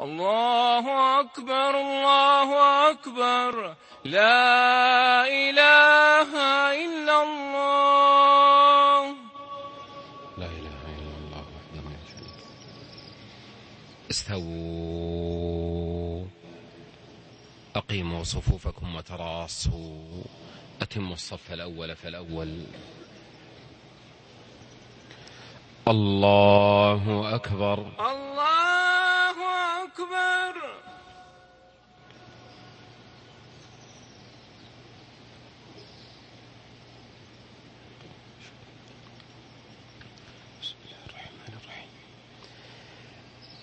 الله أكبر الله أكبر. لا إله إلا الله. لا إله إلا الله وحده لا شريك استووا. أقيموا صفوفكم وتراصوا. أتموا الصف الأول فالأول. الله أكبر. الله أكبر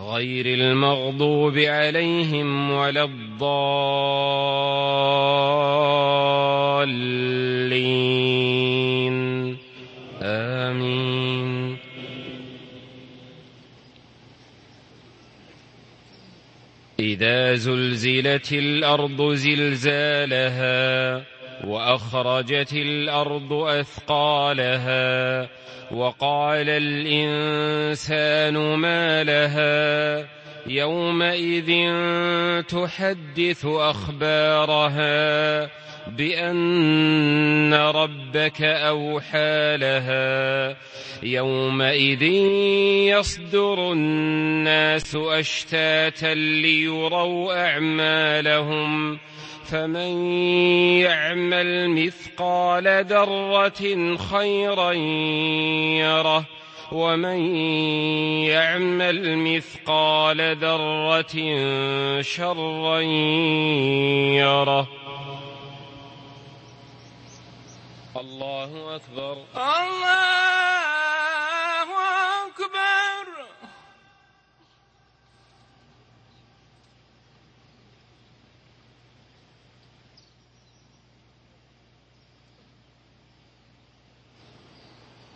غير المغضوب عليهم ولا الضالين. آمين. إذا زلزلت الأرض زلزالها وأخرجت الأرض أثقالها وقال الإنسان ما لها يومئذ تحدث أخبارها بأن ربك أوحى لها يومئذ يصدر الناس أشتاتا ليروا أعمالهم فمن يعمل مثقال ذرة خيرا يره ومن يعمل مثقال ذرة شرا يره. الله أكبر. الله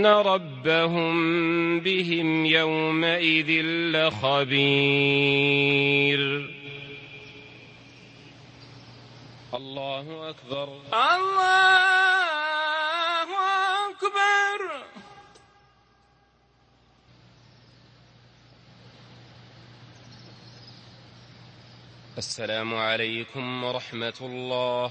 إن ربهم بهم يومئذ لخبير. الله أكبر. الله أكبر. السلام عليكم ورحمة الله.